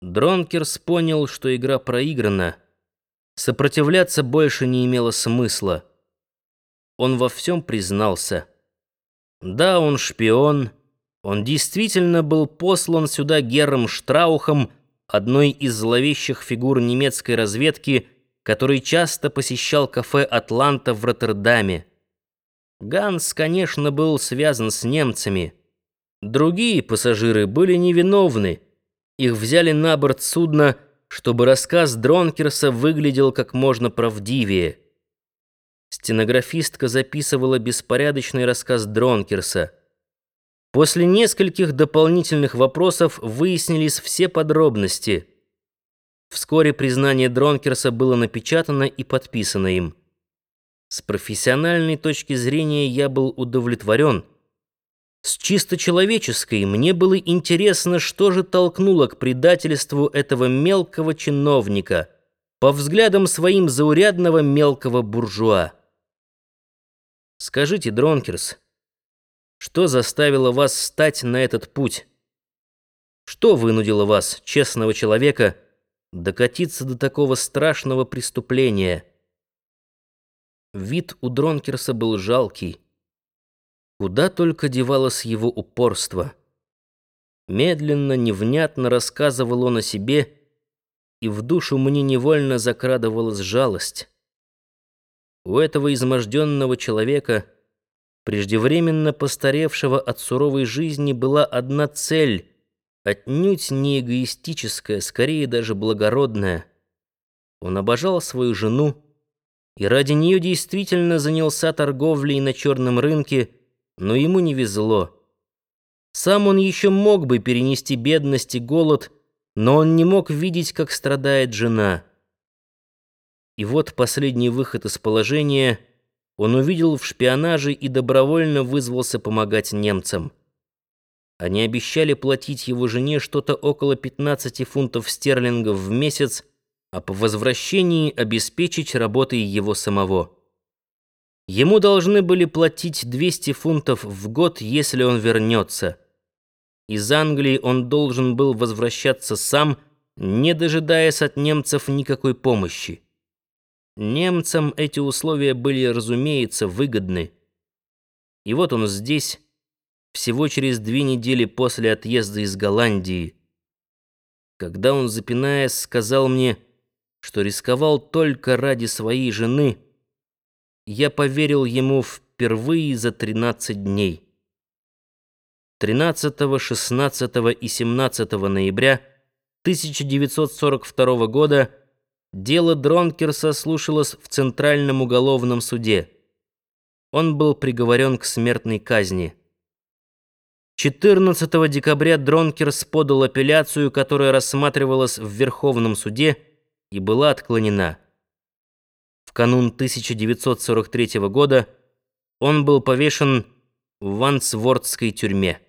Дронкерс понял, что игра проиграна. Сопротивляться больше не имело смысла. Он во всем признался. Да, он шпион. Он действительно был послан сюда герром Штраухом, одной из зловещих фигур немецкой разведки, который часто посещал кафе «Атланта» в Роттердаме. Ганс, конечно, был связан с немцами. Другие пассажиры были невиновны. Их взяли на борт судна, чтобы рассказ Дронкерса выглядел как можно правдивее. Стенографистка записывала беспорядочный рассказ Дронкерса. После нескольких дополнительных вопросов выяснились все подробности. Вскоре признание Дронкерса было напечатано и подписано им. С профессиональной точки зрения я был удовлетворен. С чисто человеческой мне было интересно, что же толкнуло к предательству этого мелкого чиновника, по взглядам своим заурядного мелкого буржуа. Скажите, Дронкерс, что заставило вас стать на этот путь? Что вынудило вас, честного человека, докатиться до такого страшного преступления? Вид у Дронкерса был жалкий. Куда только девалось его упорство. Медленно, невнятно рассказывал он о себе, и в душу мне невольно закрадывалась жалость. У этого изможденного человека, преждевременно постаревшего от суровой жизни, была одна цель, отнюдь не эгоистическая, скорее даже благородная. Он обожал свою жену, и ради нее действительно занялся торговлей на черном рынке, но ему не везло. Сам он еще мог бы перенести бедность и голод, но он не мог видеть, как страдает жена. И вот последний выход из положения он увидел в шпионаже и добровольно вызвался помогать немцам. Они обещали платить его жене что-то около 15 фунтов стерлингов в месяц, а по возвращении обеспечить работой его самого. Ему должны были платить 200 фунтов в год, если он вернется. Из Англии он должен был возвращаться сам, не дожидаясь от немцев никакой помощи. Немцам эти условия были, разумеется, выгодны. И вот он здесь, всего через две недели после отъезда из Голландии. Когда он, запинаясь, сказал мне, что рисковал только ради своей жены, я поверил ему впервые за 13 дней. 13, 16 и 17 ноября 1942 года дело Дронкерса слушалось в Центральном уголовном суде. Он был приговорен к смертной казни. 14 декабря Дронкерс подал апелляцию, которая рассматривалась в Верховном суде и была отклонена канун 1943 года он был повешен в Вансвортской тюрьме.